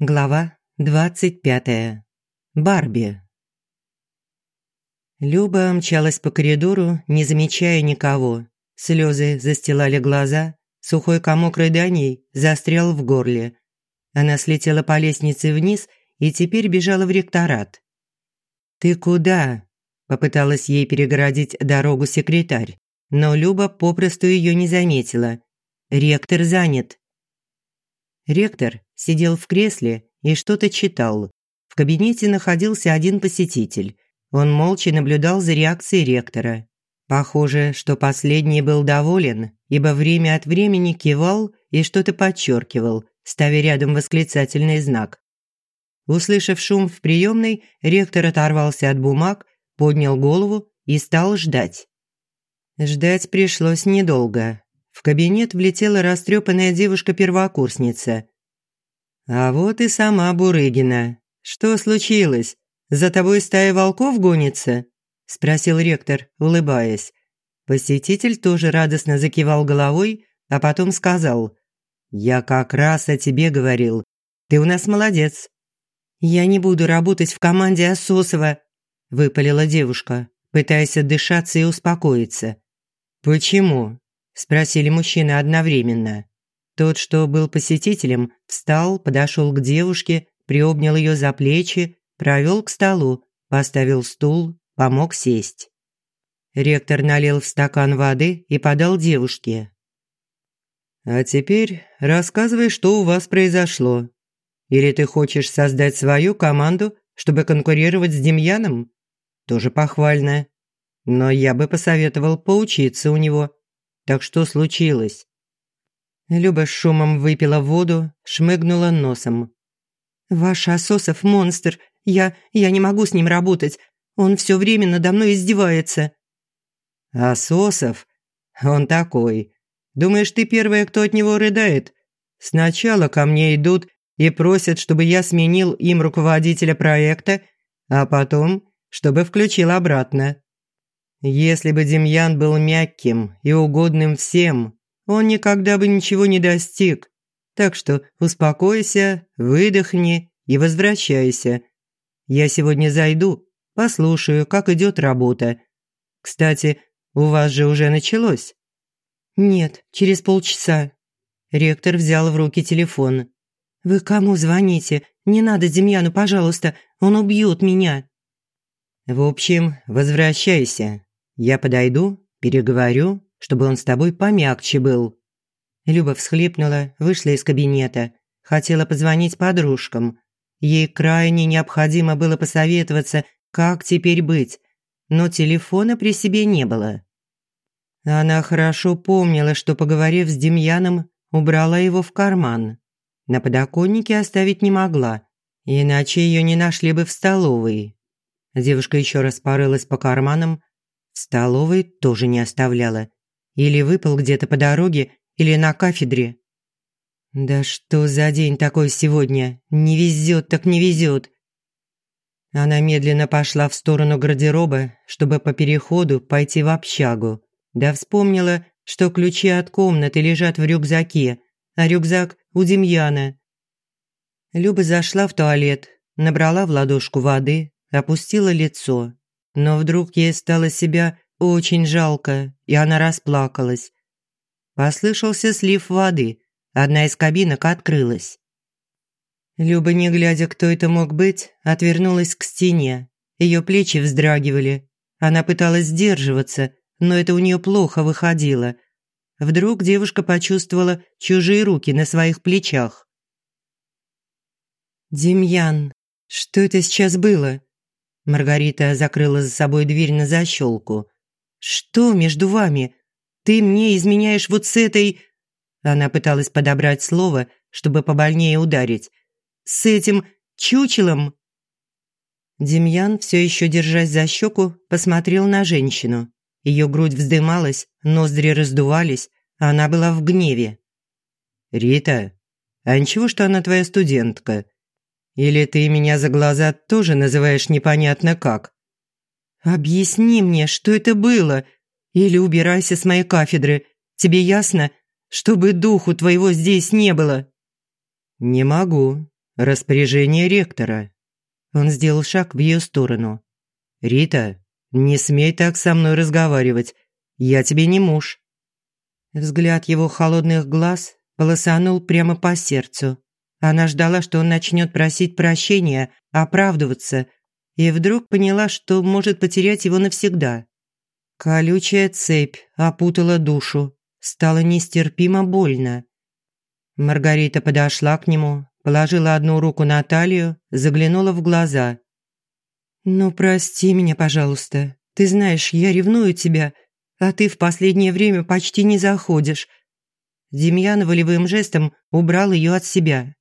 Глава двадцать пятая. Барби. Люба мчалась по коридору, не замечая никого. Слезы застилали глаза, сухой комок рыданий застрял в горле. Она слетела по лестнице вниз и теперь бежала в ректорат. «Ты куда?» – попыталась ей перегородить дорогу секретарь, но Люба попросту ее не заметила. «Ректор занят». Ректор сидел в кресле и что-то читал. В кабинете находился один посетитель. Он молча наблюдал за реакцией ректора. Похоже, что последний был доволен, ибо время от времени кивал и что-то подчеркивал, ставя рядом восклицательный знак. Услышав шум в приемной, ректор оторвался от бумаг, поднял голову и стал ждать. Ждать пришлось недолго. В кабинет влетела растрепанная девушка-первокурсница. А вот и сама Бурыгина. Что случилось? За тобой стая волков гонится? спросил ректор, улыбаясь. Посетитель тоже радостно закивал головой, а потом сказал: "Я как раз о тебе говорил. Ты у нас молодец". "Я не буду работать в команде Ососова", выпалила девушка, пытаясь отдышаться и успокоиться. "Почему?" спросили мужчины одновременно. Тот, что был посетителем, встал, подошел к девушке, приобнял ее за плечи, провел к столу, поставил стул, помог сесть. Ректор налил в стакан воды и подал девушке. «А теперь рассказывай, что у вас произошло. Или ты хочешь создать свою команду, чтобы конкурировать с Демьяном? Тоже похвально. Но я бы посоветовал поучиться у него. Так что случилось?» Люба шумом выпила воду, шмыгнула носом. «Ваш Асосов монстр. Я... я не могу с ним работать. Он все время надо мной издевается». «Асосов? Он такой. Думаешь, ты первая, кто от него рыдает? Сначала ко мне идут и просят, чтобы я сменил им руководителя проекта, а потом, чтобы включил обратно. Если бы Демьян был мягким и угодным всем, он никогда бы ничего не достиг. Так что успокойся, выдохни и возвращайся. Я сегодня зайду, послушаю, как идет работа. Кстати, у вас же уже началось? Нет, через полчаса. Ректор взял в руки телефон. Вы кому звоните? Не надо Демьяну, пожалуйста, он убьет меня. В общем, возвращайся. Я подойду, переговорю чтобы он с тобой помягче был». Люба всхлипнула, вышла из кабинета. Хотела позвонить подружкам. Ей крайне необходимо было посоветоваться, как теперь быть, но телефона при себе не было. Она хорошо помнила, что, поговорив с Демьяном, убрала его в карман. На подоконнике оставить не могла, иначе ее не нашли бы в столовой. Девушка еще раз порылась по карманам, в столовой тоже не оставляла. Или выпал где-то по дороге, или на кафедре. Да что за день такой сегодня? Не везет так не везет. Она медленно пошла в сторону гардероба, чтобы по переходу пойти в общагу. Да вспомнила, что ключи от комнаты лежат в рюкзаке, а рюкзак у Демьяна. Люба зашла в туалет, набрала в ладошку воды, опустила лицо. Но вдруг ей стало себя очень жалко, и она расплакалась. Послышался слив воды. Одна из кабинок открылась. Люба, не глядя, кто это мог быть, отвернулась к стене. Ее плечи вздрагивали. Она пыталась сдерживаться, но это у нее плохо выходило. Вдруг девушка почувствовала чужие руки на своих плечах. «Демьян, что это сейчас было?» Маргарита закрыла за собой дверь на защелку. «Что между вами? Ты мне изменяешь вот с этой...» Она пыталась подобрать слово, чтобы побольнее ударить. «С этим чучелом?» Демьян, все еще держась за щеку, посмотрел на женщину. Ее грудь вздымалась, ноздри раздувались, а она была в гневе. «Рита, а ничего, что она твоя студентка? Или ты меня за глаза тоже называешь непонятно как?» «Объясни мне, что это было? Или убирайся с моей кафедры. Тебе ясно? Чтобы духу твоего здесь не было». «Не могу. распоряжение ректора». Он сделал шаг в ее сторону. «Рита, не смей так со мной разговаривать. Я тебе не муж». Взгляд его холодных глаз полосанул прямо по сердцу. Она ждала, что он начнет просить прощения, оправдываться, и вдруг поняла, что может потерять его навсегда. Колючая цепь опутала душу, стало нестерпимо больно. Маргарита подошла к нему, положила одну руку на талию, заглянула в глаза. «Ну, прости меня, пожалуйста. Ты знаешь, я ревную тебя, а ты в последнее время почти не заходишь». Демьян волевым жестом убрал ее от себя.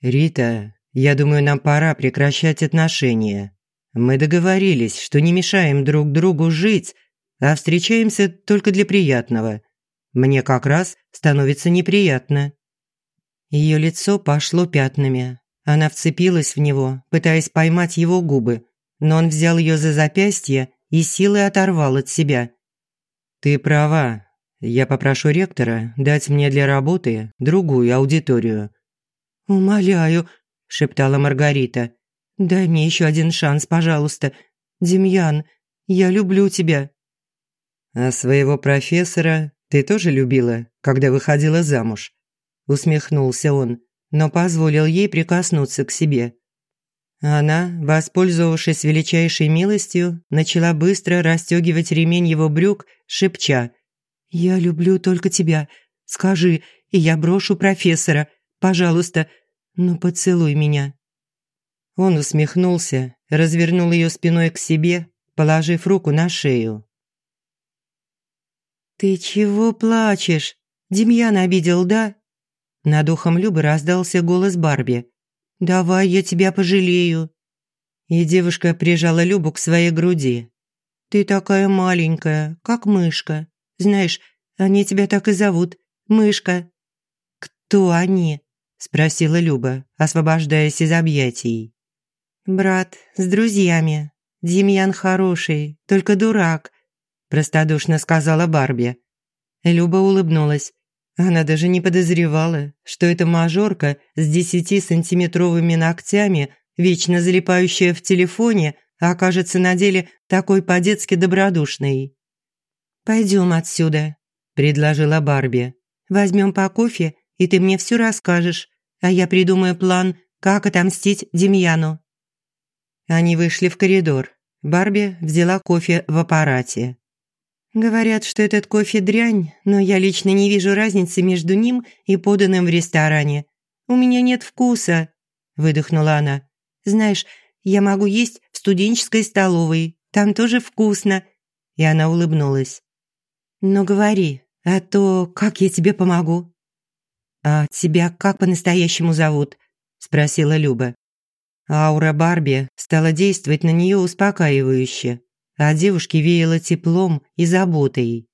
«Рита, я думаю, нам пора прекращать отношения. Мы договорились, что не мешаем друг другу жить, а встречаемся только для приятного. Мне как раз становится неприятно». Ее лицо пошло пятнами. Она вцепилась в него, пытаясь поймать его губы, но он взял ее за запястье и силой оторвал от себя. «Ты права. Я попрошу ректора дать мне для работы другую аудиторию». «Умоляю», – шептала Маргарита. «Дай мне еще один шанс, пожалуйста. Демьян, я люблю тебя». «А своего профессора ты тоже любила, когда выходила замуж?» Усмехнулся он, но позволил ей прикоснуться к себе. Она, воспользовавшись величайшей милостью, начала быстро расстегивать ремень его брюк, шепча «Я люблю только тебя. Скажи, и я брошу профессора. Пожалуйста, ну поцелуй меня». Он усмехнулся, развернул ее спиной к себе, положив руку на шею. «Ты чего плачешь? Демьян обидел, да?» Над ухом Любы раздался голос Барби. Давай я тебя пожалею». И девушка прижала Любу к своей груди. «Ты такая маленькая, как мышка. Знаешь, они тебя так и зовут. Мышка». «Кто они?» – спросила Люба, освобождаясь из объятий. «Брат, с друзьями. Демьян хороший, только дурак», – простодушно сказала Барби. Люба улыбнулась. Она даже не подозревала, что эта мажорка с десятисантиметровыми ногтями, вечно залипающая в телефоне, окажется на деле такой по-детски добродушной. «Пойдем отсюда», – предложила Барби. «Возьмем по кофе, и ты мне все расскажешь, а я придумаю план, как отомстить Демьяну». Они вышли в коридор. Барби взяла кофе в аппарате. Говорят, что этот кофе дрянь, но я лично не вижу разницы между ним и поданным в ресторане. У меня нет вкуса, выдохнула она. Знаешь, я могу есть в студенческой столовой. Там тоже вкусно. И она улыбнулась. Но говори, а то как я тебе помогу? А тебя как по-настоящему зовут? спросила Люба. Аура Барби стала действовать на нее успокаивающе а девушке веяло теплом и заботой.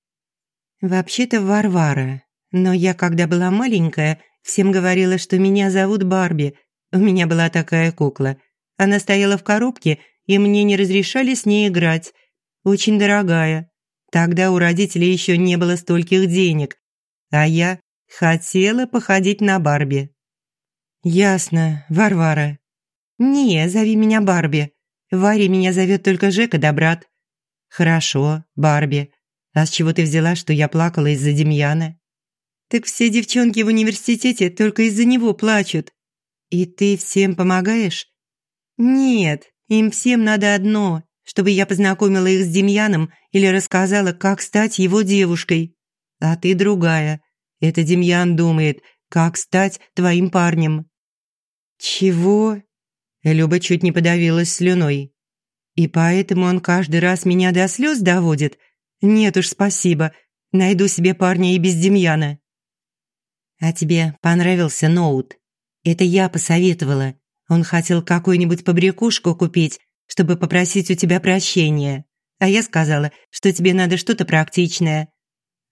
«Вообще-то Варвара, но я, когда была маленькая, всем говорила, что меня зовут Барби. У меня была такая кукла. Она стояла в коробке, и мне не разрешали с ней играть. Очень дорогая. Тогда у родителей еще не было стольких денег. А я хотела походить на Барби». «Ясно, Варвара». «Не, зови меня Барби. Варя меня зовет только Жека да брат. «Хорошо, Барби. А с чего ты взяла, что я плакала из-за Демьяна?» «Так все девчонки в университете только из-за него плачут. И ты всем помогаешь?» «Нет, им всем надо одно, чтобы я познакомила их с Демьяном или рассказала, как стать его девушкой. А ты другая. Это Демьян думает, как стать твоим парнем». «Чего?» Люба чуть не подавилась слюной. И поэтому он каждый раз меня до слез доводит? Нет уж, спасибо. Найду себе парня и без Демьяна. А тебе понравился ноут? Это я посоветовала. Он хотел какую-нибудь побрякушку купить, чтобы попросить у тебя прощения. А я сказала, что тебе надо что-то практичное.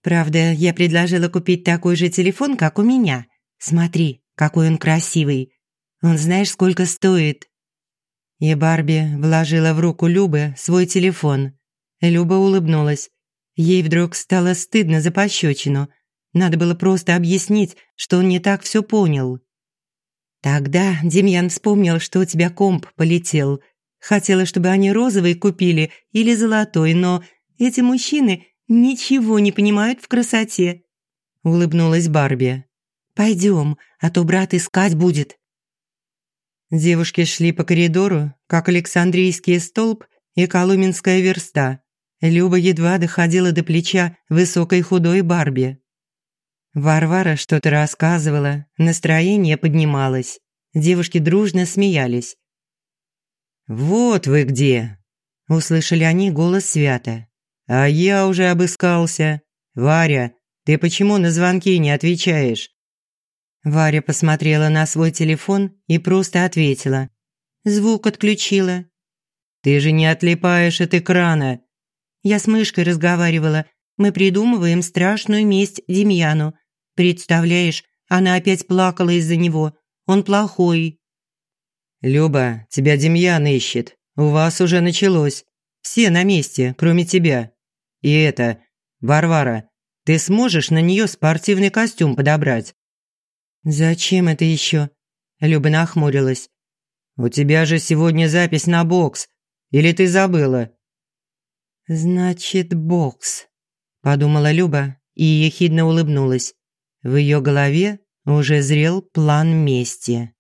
Правда, я предложила купить такой же телефон, как у меня. Смотри, какой он красивый. Он знаешь, сколько стоит? И Барби вложила в руку Любы свой телефон. Люба улыбнулась. Ей вдруг стало стыдно за пощечину. Надо было просто объяснить, что он не так все понял. Тогда Демьян вспомнил, что у тебя комп полетел. Хотела, чтобы они розовый купили или золотой, но эти мужчины ничего не понимают в красоте. Улыбнулась Барби. Пойдем, а то брат искать будет. Девушки шли по коридору, как Александрийский столб и Коломенская верста. Люба едва доходила до плеча высокой худой Барби. Варвара что-то рассказывала, настроение поднималось. Девушки дружно смеялись. «Вот вы где!» – услышали они голос Свята. «А я уже обыскался. Варя, ты почему на звонки не отвечаешь?» Варя посмотрела на свой телефон и просто ответила. «Звук отключила». «Ты же не отлипаешь от экрана». Я с мышкой разговаривала. Мы придумываем страшную месть Демьяну. Представляешь, она опять плакала из-за него. Он плохой. «Люба, тебя Демьян ищет. У вас уже началось. Все на месте, кроме тебя. И это, Варвара, ты сможешь на нее спортивный костюм подобрать?» «Зачем это еще?» Люба нахмурилась. «У тебя же сегодня запись на бокс. Или ты забыла?» «Значит, бокс», – подумала Люба и ехидно улыбнулась. В ее голове уже зрел план мести.